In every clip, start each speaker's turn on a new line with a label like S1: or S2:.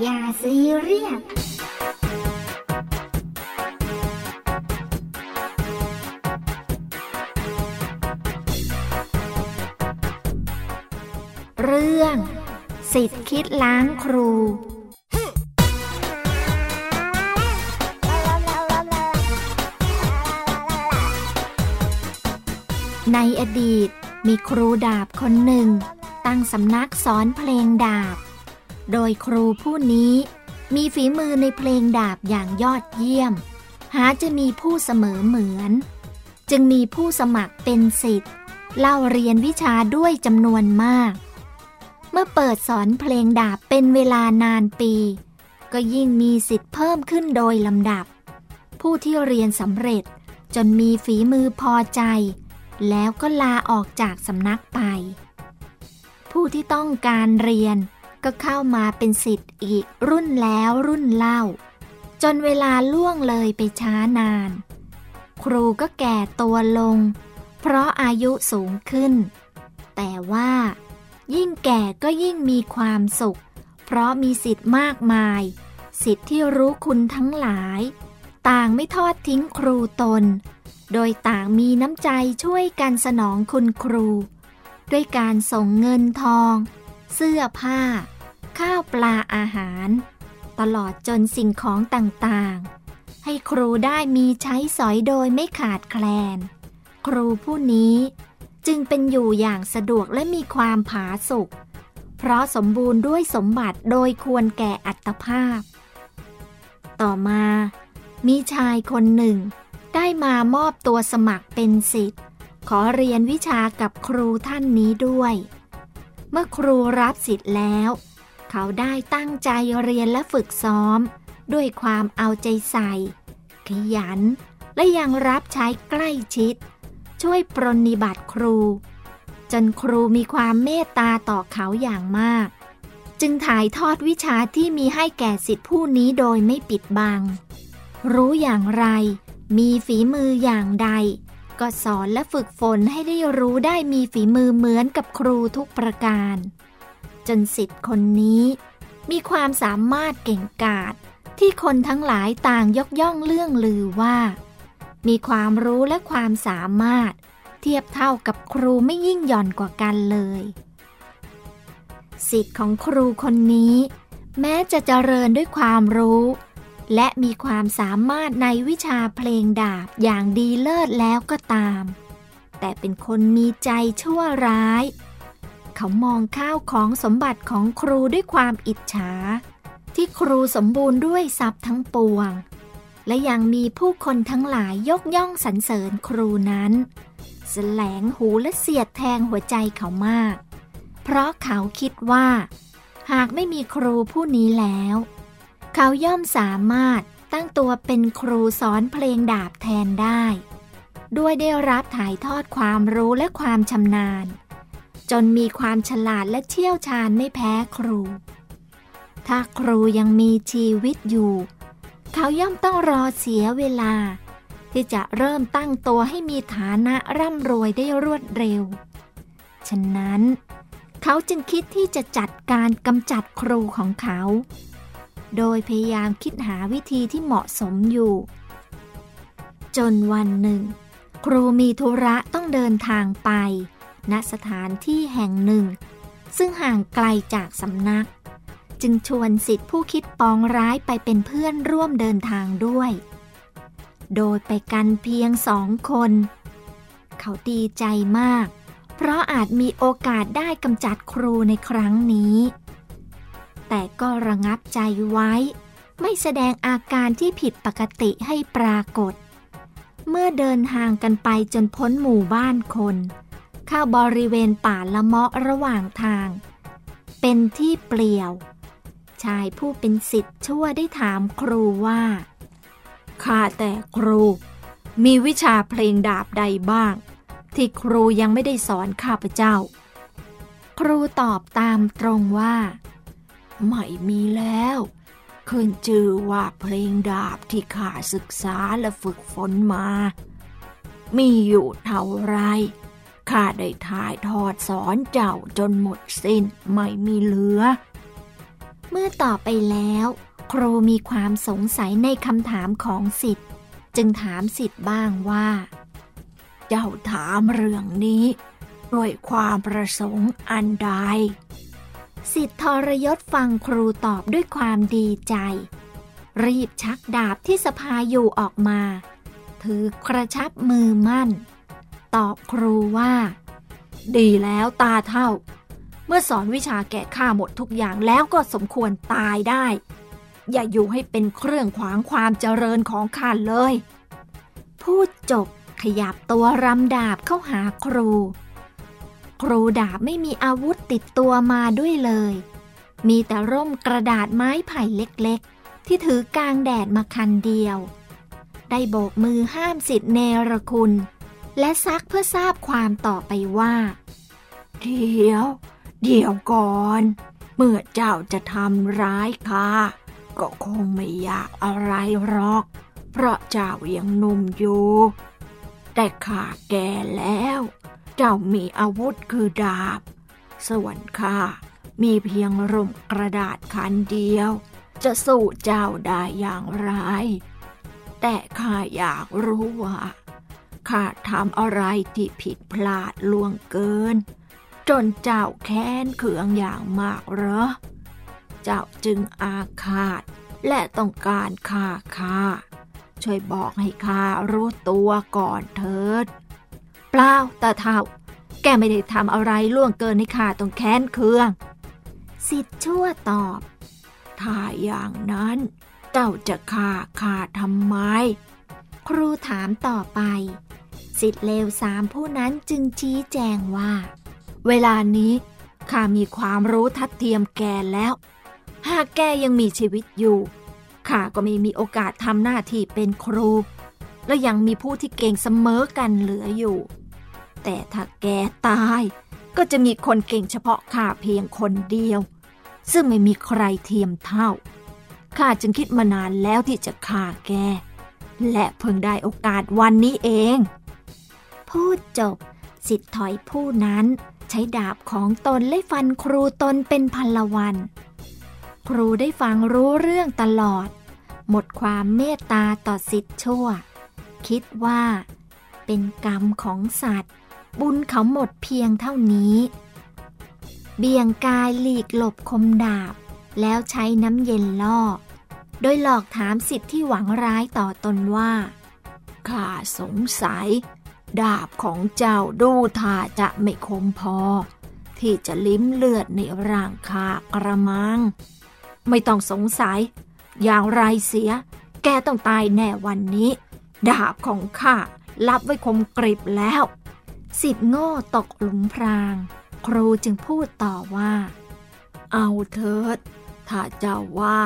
S1: อย่าซีเรียสเรื่อง สิทธิคิดล้างครูในอดีตมีครูดาบคนหนึ่ง ตั้งสำนักสอนเพลงดาบ โดยครูผู้นี้มีฝีมือในเพลงดาบอย่างยอดเยี่ยม หาจะมีผู้เสมอเหมือน จึงมีผู้สมัครเป็นสิทธิ์เล่าเรียนวิชาด้วยจำนวนมาก เมื่อเปิดสอนเพลงดาบเป็นเวลานานปี ก็ยิ่งมีสิทธิ์เพิ่มขึ้นโดยลำดับ ผู้ที่เรียนสำเร็จจนมีฝีมือพอใจ แล้วก็ลาออกจากสำนักไป ผู้ที่ต้องการเรียน ก็เข้ามาเป็นสิทธิ์อีกรุ่นแล้วรุ่นเล่า จนเวลาล่วงเลยไปช้านาน ครูก็แก่ตัวลง เพราะอายุสูงขึ้น แต่ว่า ยิ่งแก่ก็ยิ่งมีความสุข เพราะมีสิทธิ์มากมาย สิทธิ์ที่รู้คุณทั้งหลาย ต่างไม่ทอดทิ้งครูตน โดยต่างมีน้ำใจช่วยกันสนองคุณครู ด้วยการส่งเงินทองเสื้อผ้า ข้าวปลาอาหาร ตลอดจนสิ่งของต่างๆ ให้ครูได้มีใช้สอยโดยไม่ขาดแคลน ครูผู้นี้จึงเป็นอยู่อย่างสะดวกและมีความผาสุกเพราะสมบูรณ์ด้วยสมบัติโดยควรแก่อัตภาพ ต่อมา มีชายคนหนึ่ง ได้มามอบตัวสมัครเป็นสิทธิ์ ขอเรียนวิชากับครูท่านนี้ด้วย เมื่อครูรับสิทธิ์แล้ว เขาได้ตั้งใจเรียนและฝึกซ้อม ด้วยความเอาใจใส่ ขยัน และยังรับใช้ใกล้ชิด ช่วยปรนนิบัติครู จนครูมีความเมตตาต่อเขาอย่างมาก จึงถ่ายทอดวิชาที่มีให้แก่สิทธิผู้นี้โดยไม่ปิดบัง รู้อย่างไร มีฝีมืออย่างใด ก็สอนและฝึกฝนให้ได้รู้ได้มีฝีมือเหมือนกับครูทุกประการ จนสิทธิ์คนนี้ มีความสามารถเก่งกาจที่คนทั้งหลายต่างยกย่องเรื่องลือว่า มีความรู้และความสามารถ เทียบเท่ากับครูไม่ยิ่งหย่อนกว่ากันเลยสิทธิ์ของครูคนนี้ แม้จะเจริญด้วยความรู้ และมีความสามารถในวิชาเพลงดาบอย่างดีเลิศแล้วก็ตาม แต่เป็นคนมีใจชั่วร้าย เขามองข้าวของสมบัติของครูด้วยความอิจฉา ที่ครูสมบูรณ์ด้วยทรัพย์ทั้งปวง และยังมีผู้คนทั้งหลายยกย่องสรรเสริญครูนั้น แสลงหูและเสียดแทงหัวใจเขามาก เพราะเขาคิดว่า หากไม่มีครูผู้นี้แล้ว เขาย่อมสามารถตั้งตัวเป็นครูสอนเพลงดาบแทนได้ ด้วยได้รับถ่ายทอดความรู้และความชำนาญ จนมีความฉลาดและเชี่ยวชาญไม่แพ้ครู ถ้าครูยังมีชีวิตอยู่ เขาย่อมต้องรอเสียเวลา ที่จะเริ่มตั้งตัวให้มีฐานะร่ำรวยได้รวดเร็ว ฉะนั้น เขาจึงคิดที่จะจัดการกำจัดครูของเขา โดยพยายามคิดหาวิธีที่เหมาะสมอยู่ จนวันหนึ่ง ครูมีธุระต้องเดินทางไป ณสถานที่แห่งหนึ่ง ซึ่งห่างไกลจากสำนัก จึงชวนสิทธิผู้คิดปองร้ายไปเป็นเพื่อนร่วมเดินทางด้วย โดยไปกันเพียงสองคน เขาดีใจมาก เพราะอาจมีโอกาสได้กำจัดครูในครั้งนี้ แต่ก็ระงับใจไว้ ไม่แสดงอาการที่ผิดปกติให้ปรากฏเมื่อเดินทางกันไปจนพ้นหมู่บ้านคน เข้าบริเวณป่าละเมาะระหว่างทาง เป็นที่เปลี่ยว ชายผู้เป็นสิทธิ์ชั่วได้ถามครูว่า ข้าแต่ครู มีวิชาเพลงดาบใดบ้าง ที่ครูยังไม่ได้สอนข้าพเจ้า ครูตอบตามตรงว่า ไม่มีแล้วขึ้นชื่อว่าเพลงดาบที่ข้าศึกษาและฝึกฝนมา มีอยู่เท่าไร ข้าได้ถ่ายทอดสอนเจ้าจนหมดสิ้นไม่มีเหลือ เมื่อต่อไปแล้ว ครูมีความสงสัยในคำถามของสิทธิ์ จึงถามสิทธิ์บ้างว่า
S2: เจ้าถามเรื่องนี้ด้วยความประสงค์อันใด
S1: สิทธิ์ทรยศฟังครูตอบด้วยความดีใจ รีบชักดาบที่สภาอยู่ออกมา ถือกระชับมือมั่น ตอบครูว่า
S2: ดีแล้วตาเท่า เมื่อสอนวิชาแก่ข้าหมดทุกอย่างแล้วก็สมควรตายได้ อย่าอยู่ให้เป็นเครื่องขวางความเจริญของข้าเลย
S1: พูดจบขยับตัวรำดาบเข้าหาครู ครูดาบไม่มีอาวุธติดตัวมาด้วยเลย มีแต่ร่มกระดาษไม้ไผ่เล็กๆ ที่ถือกลางแดดมาคันเดียว ได้โบกมือห้ามสิทธิเนรคุณ และซักเพื่อทราบความต่อไปว่า
S2: เดี๋ยว เดี๋ยวก่อน เมื่อเจ้าจะทำร้ายข้าก็คงไม่อยากอะไรหรอก เพราะเจ้ายังหนุ่มอยู่ แต่ข้าแก่แล้ว เจ้ามีอาวุธคือดาบ ส่วนข้ามีเพียงร่มกระดาษคันเดียว จะสู้เจ้าได้อย่างไร แต่ข้าอยากรู้ว่า ข้าทำอะไรที่ผิดพลาดล่วงเกิน จนเจ้าแค้นเคืองอย่างมากเหรอ เจ้าจึงอาฆาต และต้องการฆ่าข้าช่วยบอกให้ข้ารู้ตัวก่อนเถิด
S1: เปล่าตาเท่า แกไม่ได้ทำอะไรล่วงเกินในข้าต้องแค้นเคือง สิทธิ์ชั่วตอบ
S2: ถ้าอย่างนั้นเจ้าจะฆ่าข้าทำไม
S1: ครูถามต่อไป สิทธิ์เลวสามผู้นั้นจึงชี้แจงว่า
S2: เวลานี้ข้ามีความรู้ทัดเทียมแกแล้ว หากแกยังมีชีวิตอยู่ข้าก็ไม่มีโอกาสทำหน้าที่เป็นครู และยังมีผู้ที่เก่งเสมอกันเหลืออยู่ แต่ถ้าแกตายก็จะมีคนเก่งเฉพาะข้าเพียงคนเดียว ซึ่งไม่มีใครเทียมเท่าข้าจึงคิดมานานแล้วที่จะฆ่าแก และเพิ่งได้โอกาสวันนี้เอง
S1: พูดจบ สิทธิถอยผู้นั้น ใช้ดาบของตนไล่ฟันครูตนเป็นพันละวัน ครูได้ฟังรู้เรื่องตลอด หมดความเมตตาต่อสิทธิ์ชั่ว คิดว่า เป็นกรรมของสัตว์ บุญเขาหมดเพียงเท่านี้ เบี่ยงกายหลีกหลบคมดาบ แล้วใช้น้ำเย็นล่อ โดยหลอกถามสิทธิ์ที่หวังร้ายต่อตนว่า
S2: ข้าสงสัย ดาบของเจ้าดูท่าจะไม่คมพอ ที่จะลิ้มเลือดในร่างข้ากระมัง ไม่ต้องสงสัย อย่างไรเสีย แกต้องตายแน่วันนี้ ดาบของข้ารับไว้คมกริบแล้ว
S1: สิทธิ์โง่ตกหลุมพราง ครูจึงพูดต่อว่า
S2: เอาเถิด ถ้าเจ้าว่า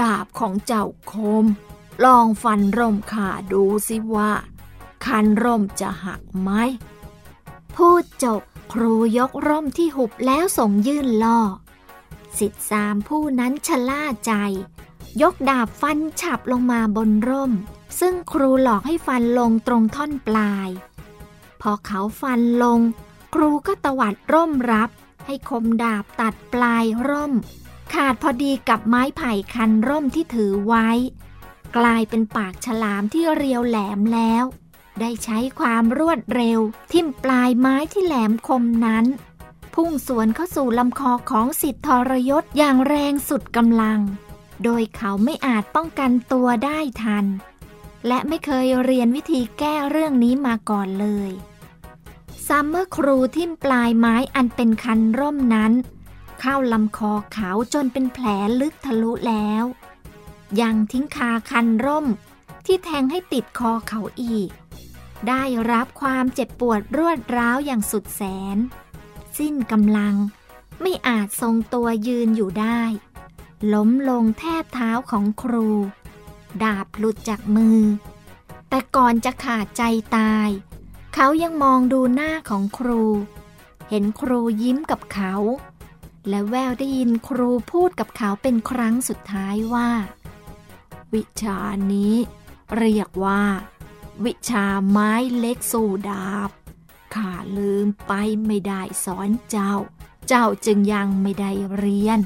S2: ดาบของเจ้าคม ลองฟันร่มขาดูสิว่า คันร่มจะหักไหม
S1: พูดจบครูยกร่มที่หุบแล้วส่งยื่นล่อ สิทธิสามผู้นั้นชะล่าใจ ยกดาบฟันฉับลงมาบนร่ม ซึ่งครูหลอกให้ฟันลงตรงท่อนปลาย พอเขาฟันลง ครูก็ตวัดร่มรับ ให้คมดาบตัดปลายร่ม ขาดพอดีกับไม้ไผ่คันร่มที่ถือไว้ กลายเป็นปากฉลามที่เรียวแหลมแล้ว ได้ใช้ความรวดเร็ว ทิ่มปลายไม้ที่แหลมคมนั้น พุ่งสวนเข้าสู่ลำคอของสิทธทรยศอย่างแรงสุดกำลัง โดยเขาไม่อาจป้องกันตัวได้ทัน และไม่เคยเรียนวิธีแก้เรื่องนี้มาก่อนเลยซ้ำเมื่อครูทิ่มปลายไม้อันเป็นคันร่มนั้น เข้าลำคอเขาจนเป็นแผลลึกทะลุแล้ว ยังทิ้งคาคันร่มที่แทงให้ติดคอเขาอีก ได้รับความเจ็บปวดรวดร้าวอย่างสุดแสน สิ้นกำลัง ไม่อาจทรงตัวยืนอยู่ได้ ล้มลงแทบเท้าของครู ดาบหลุดจากมือ แต่ก่อนจะขาดใจตาย เขายังมองดูหน้าของครู เห็นครูยิ้มกับเขา และแววได้ยินครูพูดกับเขาเป็นครั้งสุดท้ายว่า
S2: วิชานี้เรียกว่า วิชาไม้เล็กสู่ดาบ ข้าลืมไปไม่ได้สอนเจ้า เจ้าจึงยังไม่ได้เรียน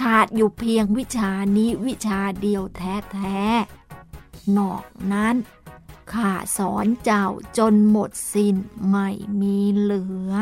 S2: ขาดอยู่เพียงวิชานี้วิชาเดียวแท้ๆ นอกนั้นข้าสอนเจ้าจนหมดสิ้นไม่มีเหลือ